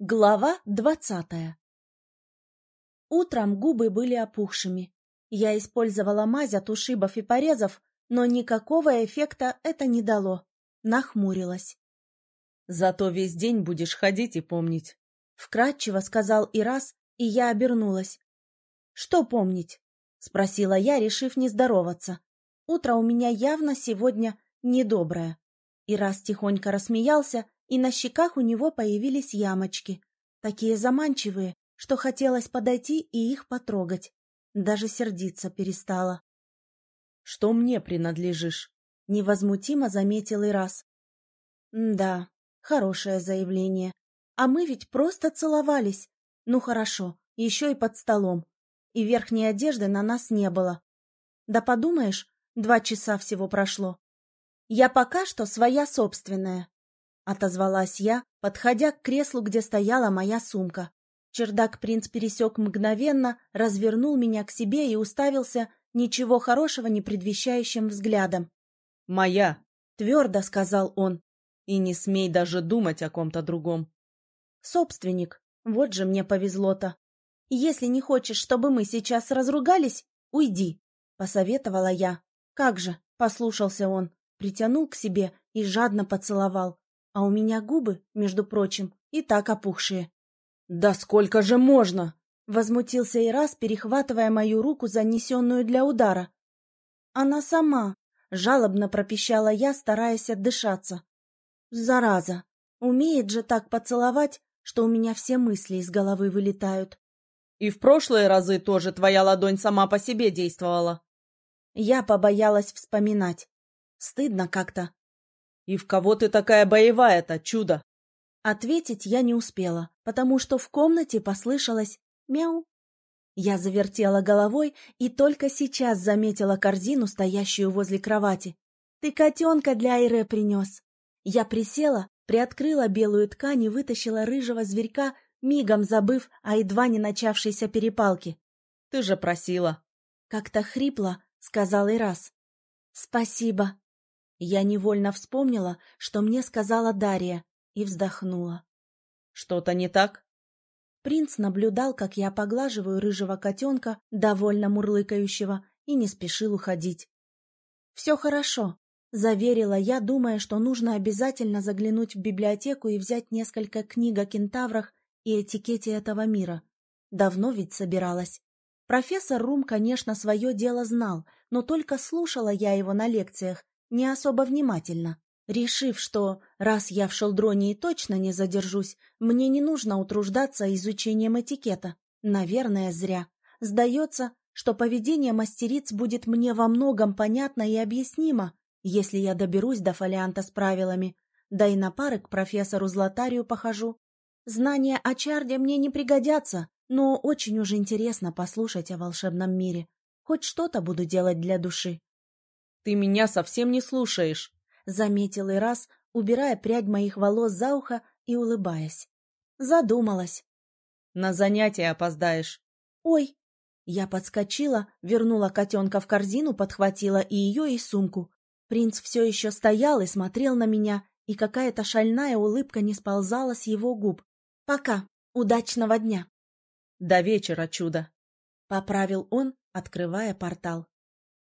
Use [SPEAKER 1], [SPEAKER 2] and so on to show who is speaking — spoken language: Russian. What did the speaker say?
[SPEAKER 1] Глава двадцатая Утром губы были опухшими. Я использовала мазь от ушибов и порезов, но никакого эффекта это не дало. Нахмурилась.
[SPEAKER 2] «Зато весь день будешь ходить и помнить», —
[SPEAKER 1] вкратчиво сказал Ирас, и я обернулась. «Что помнить?» — спросила я, решив не здороваться. «Утро у меня явно сегодня недоброе». Ирас тихонько рассмеялся, и на щеках у него появились ямочки, такие заманчивые, что хотелось подойти и их потрогать. Даже сердиться перестала.
[SPEAKER 2] — Что мне принадлежишь?
[SPEAKER 1] — невозмутимо заметил и раз. — Да, хорошее заявление. А мы ведь просто целовались. Ну хорошо, еще и под столом. И верхней одежды на нас не было. Да подумаешь, два часа всего прошло. Я пока что своя собственная, отозвалась я, подходя к креслу, где стояла моя сумка. Чердак принц пересек мгновенно, развернул меня к себе и уставился ничего хорошего не предвещающим взглядом.
[SPEAKER 2] «Моя!»
[SPEAKER 1] — твердо сказал он.
[SPEAKER 2] «И не смей даже думать о ком-то другом».
[SPEAKER 1] «Собственник, вот же мне повезло-то. Если не хочешь, чтобы мы сейчас разругались, уйди», — посоветовала я. «Как же!» — послушался он, притянул к себе и жадно поцеловал а у меня губы, между прочим, и так опухшие.
[SPEAKER 2] «Да сколько же можно?»
[SPEAKER 1] — возмутился Ирас, перехватывая мою руку, занесенную для удара. «Она сама!» — жалобно пропищала я, стараясь отдышаться. «Зараза! Умеет же так поцеловать, что у меня все мысли из головы вылетают».
[SPEAKER 2] «И в прошлые разы тоже твоя ладонь сама по себе действовала».
[SPEAKER 1] Я побоялась вспоминать. Стыдно как-то.
[SPEAKER 2] «И в кого ты такая боевая-то, чудо?»
[SPEAKER 1] Ответить я не успела, потому что в комнате послышалось «мяу». Я завертела головой и только сейчас заметила корзину, стоящую возле кровати. «Ты котенка для Айре принес!» Я присела, приоткрыла белую ткань и вытащила рыжего зверька, мигом забыв о едва не начавшейся перепалке.
[SPEAKER 2] «Ты же просила!»
[SPEAKER 1] Как-то хрипло, сказал Ирас. «Спасибо!» Я невольно вспомнила, что мне сказала Дарья, и вздохнула.
[SPEAKER 2] «Что-то не так?»
[SPEAKER 1] Принц наблюдал, как я поглаживаю рыжего котенка, довольно мурлыкающего, и не спешил уходить. «Все хорошо», — заверила я, думая, что нужно обязательно заглянуть в библиотеку и взять несколько книг о кентаврах и этикете этого мира. Давно ведь собиралась. Профессор Рум, конечно, свое дело знал, но только слушала я его на лекциях не особо внимательно, решив, что раз я в Шелдронии точно не задержусь, мне не нужно утруждаться изучением этикета. Наверное, зря. Сдается, что поведение мастериц будет мне во многом понятно и объяснимо, если я доберусь до фолианта с правилами, да и на пары к профессору Златарию похожу. Знания о чарде мне не пригодятся, но очень уж интересно послушать о волшебном мире. Хоть что-то буду делать для души.
[SPEAKER 2] Ты меня совсем не слушаешь, —
[SPEAKER 1] заметил и раз, убирая прядь моих волос за ухо и улыбаясь. Задумалась.
[SPEAKER 2] На занятия опоздаешь.
[SPEAKER 1] Ой! Я подскочила, вернула котенка в корзину, подхватила и ее, и сумку. Принц все еще стоял и смотрел на меня, и какая-то шальная улыбка не сползала с его губ. «Пока! Удачного дня!»
[SPEAKER 2] «До вечера, чудо!»
[SPEAKER 1] — поправил он, открывая портал.